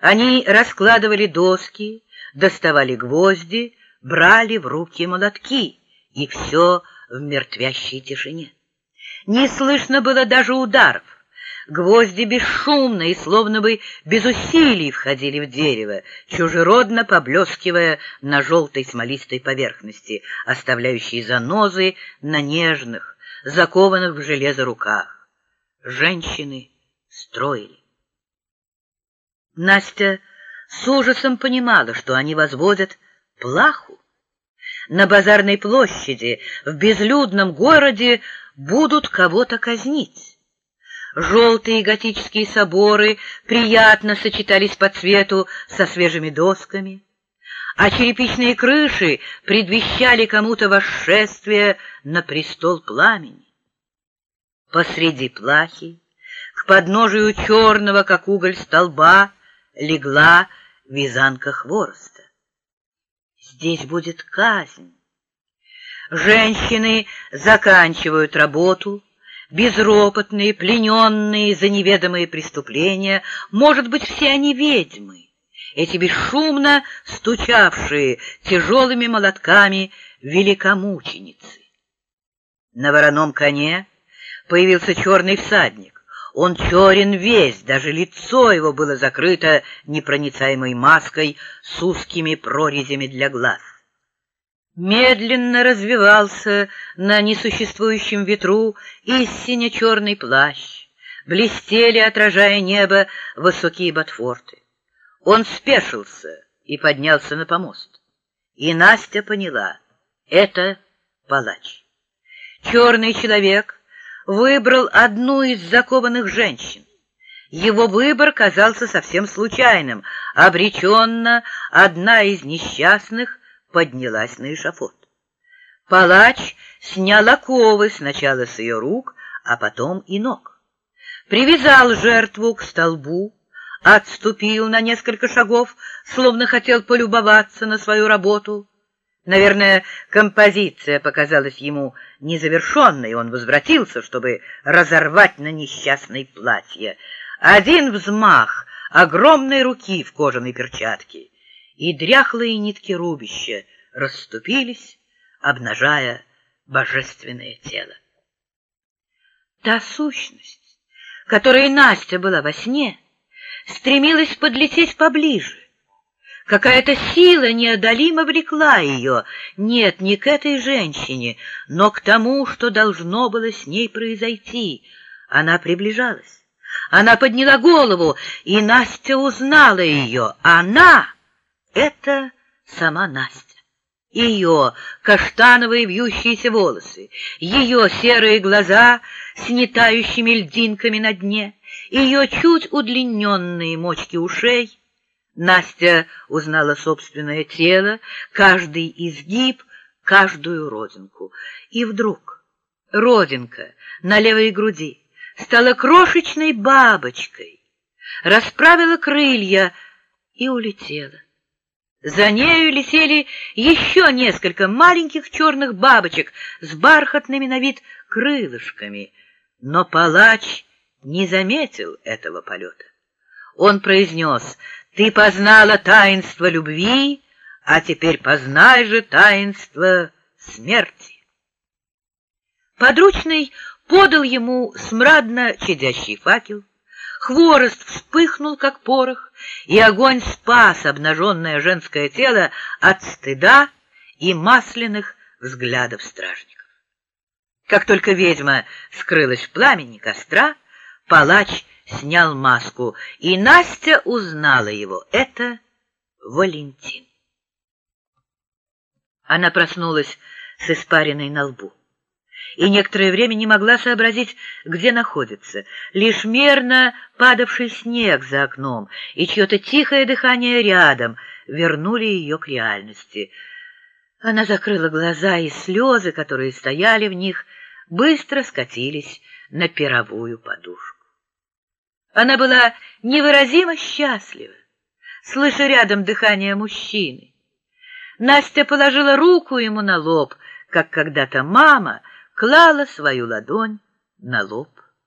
Они раскладывали доски, доставали гвозди, брали в руки молотки, и все в мертвящей тишине. Не слышно было даже ударов. Гвозди бесшумно и словно бы без усилий входили в дерево, чужеродно поблескивая на желтой смолистой поверхности, оставляющей занозы на нежных, закованных в железо руках. Женщины строили. Настя с ужасом понимала, что они возводят плаху. На базарной площади, в безлюдном городе будут кого-то казнить. Желтые готические соборы приятно сочетались по цвету со свежими досками, а черепичные крыши предвещали кому-то восшествие на престол пламени. Посреди плахи, к подножию черного, как уголь столба, легла вязанка хвороста. Здесь будет казнь. Женщины заканчивают работу, безропотные, плененные за неведомые преступления, может быть, все они ведьмы, эти бесшумно стучавшие тяжелыми молотками великомученицы. На вороном коне появился черный всадник. Он черен весь, даже лицо его было закрыто непроницаемой маской с узкими прорезями для глаз медленно развивался на несуществующем ветру истинно черный плащ, блестели, отражая небо, высокие ботфорты. Он спешился и поднялся на помост. И Настя поняла — это палач. Черный человек выбрал одну из закованных женщин. Его выбор казался совсем случайным. Обреченно одна из несчастных поднялась на эшафот. Палач снял оковы сначала с ее рук, а потом и ног. Привязал жертву к столбу, отступил на несколько шагов, словно хотел полюбоваться на свою работу. Наверное, композиция показалась ему незавершенной, он возвратился, чтобы разорвать на несчастной платье. Один взмах огромной руки в кожаной перчатке — и дряхлые нитки рубища расступились, обнажая божественное тело. Та сущность, которой Настя была во сне, стремилась подлететь поближе. Какая-то сила неодолимо влекла ее, нет, не к этой женщине, но к тому, что должно было с ней произойти. Она приближалась. Она подняла голову, и Настя узнала ее. Она это сама Настя. Ее каштановые вьющиеся волосы, ее серые глаза с нетающими льдинками на дне, ее чуть удлиненные мочки ушей. Настя узнала собственное тело, каждый изгиб, каждую родинку. И вдруг родинка на левой груди стала крошечной бабочкой, расправила крылья и улетела. За нею летели еще несколько маленьких черных бабочек с бархатными на вид крылышками, но палач не заметил этого полета. Он произнес, «Ты познала таинство любви, а теперь познай же таинство смерти». Подручный подал ему смрадно чадящий факел, Хворост вспыхнул, как порох, и огонь спас обнаженное женское тело от стыда и масляных взглядов стражников. Как только ведьма скрылась в пламени костра, палач снял маску, и Настя узнала его. Это Валентин. Она проснулась с испариной на лбу и некоторое время не могла сообразить, где находится. Лишь мерно падавший снег за окном и чье-то тихое дыхание рядом вернули ее к реальности. Она закрыла глаза, и слезы, которые стояли в них, быстро скатились на перовую подушку. Она была невыразимо счастлива, слыша рядом дыхание мужчины. Настя положила руку ему на лоб, как когда-то мама — клала свою ладонь на лоб